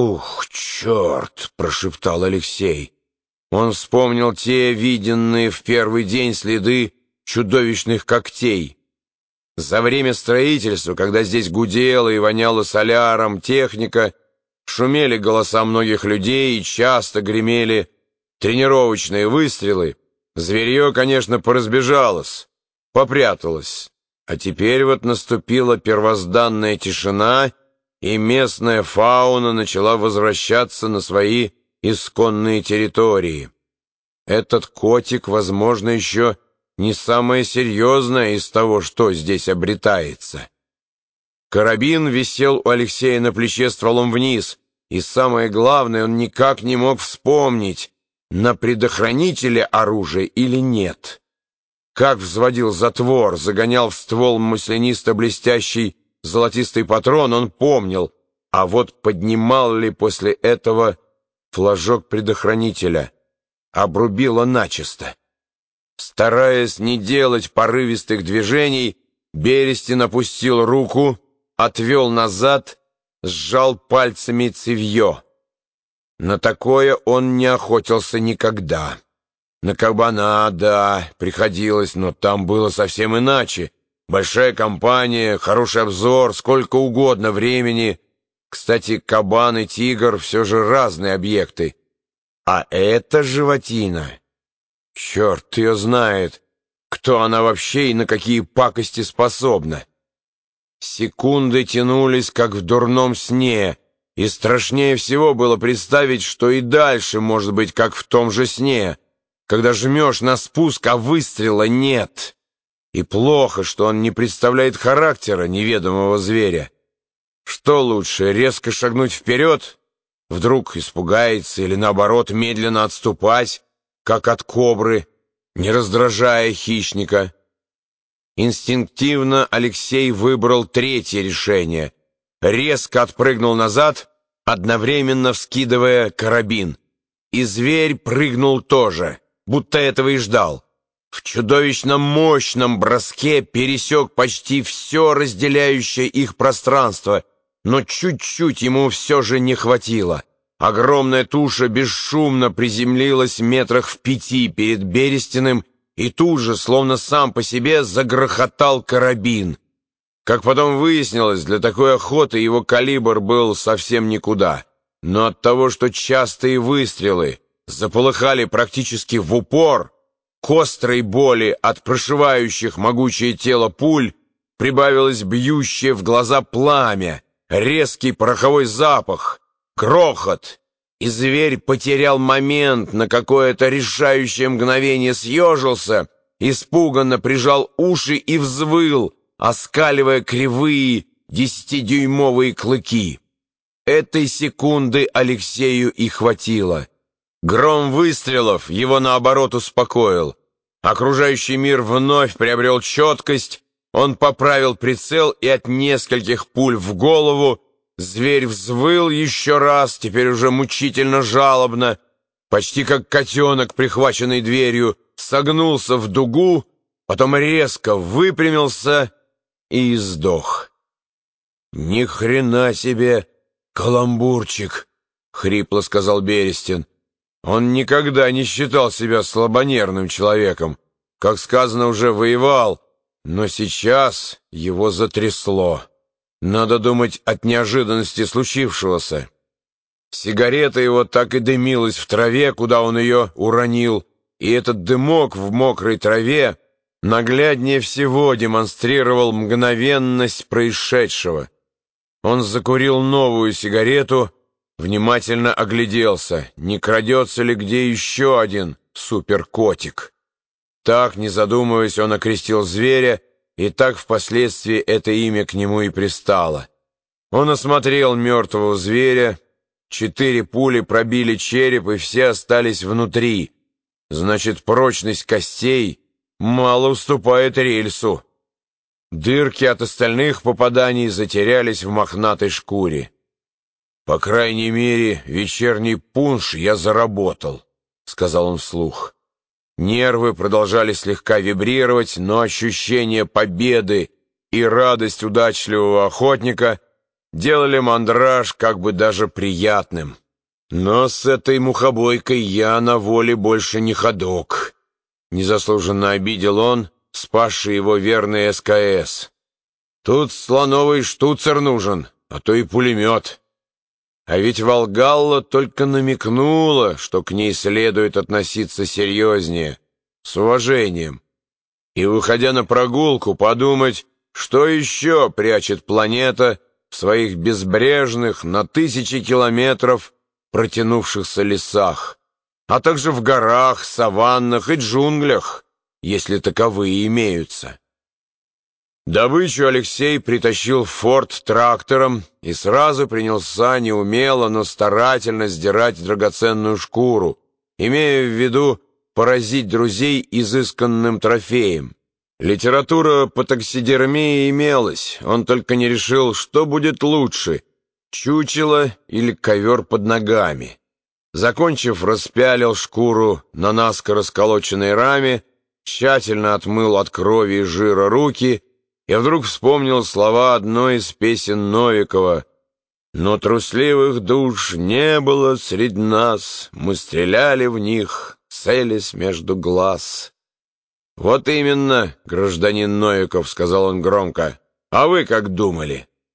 «Ух, черт!» — прошептал Алексей. Он вспомнил те виденные в первый день следы чудовищных когтей. За время строительства, когда здесь гудело и воняло соляром техника, шумели голоса многих людей и часто гремели тренировочные выстрелы, зверье, конечно, поразбежалось, попряталось. А теперь вот наступила первозданная тишина, и местная фауна начала возвращаться на свои исконные территории. Этот котик, возможно, еще не самое серьезное из того, что здесь обретается. Карабин висел у Алексея на плече стволом вниз, и самое главное, он никак не мог вспомнить, на предохранителе оружие или нет. Как взводил затвор, загонял в ствол маслянисто-блестящий золотистый патрон, он помнил, а вот поднимал ли после этого флажок предохранителя, обрубило начисто. Стараясь не делать порывистых движений, Берестин опустил руку, отвел назад, сжал пальцами цевье. На такое он не охотился никогда. На кабана, да, приходилось, но там было совсем иначе. Большая компания, хороший обзор, сколько угодно времени. Кстати, кабан и тигр все же разные объекты. А эта животина... Черт ее знает, кто она вообще и на какие пакости способна. Секунды тянулись, как в дурном сне, и страшнее всего было представить, что и дальше может быть, как в том же сне, когда жмешь на спуск, а выстрела нет. И плохо, что он не представляет характера неведомого зверя. Что лучше, резко шагнуть вперед, вдруг испугается или, наоборот, медленно отступать, как от кобры, не раздражая хищника. Инстинктивно Алексей выбрал третье решение. Резко отпрыгнул назад, одновременно вскидывая карабин. И зверь прыгнул тоже, будто этого и ждал. В чудовищно мощном броске пересек почти все разделяющее их пространство, но чуть-чуть ему все же не хватило. Огромная туша бесшумно приземлилась метрах в пяти перед Берестиным, и тут же, словно сам по себе, загрохотал карабин. Как потом выяснилось, для такой охоты его калибр был совсем никуда. Но от того, что частые выстрелы заполыхали практически в упор, к острой боли от прошивающих могучее тело пуль прибавилось бьющее в глаза пламя, резкий пороховой запах, грохот, и зверь потерял момент, на какое-то решающее мгновение съежился, испуганно прижал уши и взвыл, оскаливая кривые десятидюймовые клыки. Этой секунды Алексею и хватило. Гром выстрелов его, наоборот, успокоил. Окружающий мир вновь приобрел четкость, он поправил прицел, и от нескольких пуль в голову зверь взвыл еще раз, теперь уже мучительно жалобно, почти как котенок, прихваченный дверью, согнулся в дугу, потом резко выпрямился и сдох. «Ни хрена себе, каламбурчик!» — хрипло сказал Берестин. Он никогда не считал себя слабонервным человеком. Как сказано, уже воевал, но сейчас его затрясло. Надо думать от неожиданности случившегося. Сигарета его так и дымилась в траве, куда он ее уронил, и этот дымок в мокрой траве нагляднее всего демонстрировал мгновенность происшедшего. Он закурил новую сигарету, внимательно огляделся, не крадется ли где еще один суперкотик. Так, не задумываясь, он окрестил зверя, и так впоследствии это имя к нему и пристало. Он осмотрел мертвого зверя, четыре пули пробили череп, и все остались внутри. Значит, прочность костей мало уступает рельсу. Дырки от остальных попаданий затерялись в мохнатой шкуре. «По крайней мере, вечерний пунш я заработал», — сказал он вслух. Нервы продолжали слегка вибрировать, но ощущение победы и радость удачливого охотника делали мандраж как бы даже приятным. Но с этой мухобойкой я на воле больше не ходок. Незаслуженно обидел он, спасший его верный СКС. Тут слоновый штуцер нужен, а то и пулемет. А ведь Волгалла только намекнула, что к ней следует относиться серьезнее, с уважением. И, выходя на прогулку, подумать, что еще прячет планета в своих безбрежных на тысячи километров протянувшихся лесах, а также в горах, саваннах и джунглях, если таковые имеются. Добычу Алексей притащил в форт трактором и сразу принялся неумело, но старательно сдирать драгоценную шкуру, имея в виду поразить друзей изысканным трофеем. Литература по таксидермии имелась, он только не решил, что будет лучше — чучело или ковер под ногами. Закончив, распялил шкуру на наскоро сколоченной раме, тщательно отмыл от крови и жира руки и вдруг вспомнил слова одной из песен Новикова «Но трусливых душ не было среди нас, мы стреляли в них, целясь между глаз». «Вот именно, гражданин Новиков», — сказал он громко. «А вы как думали?»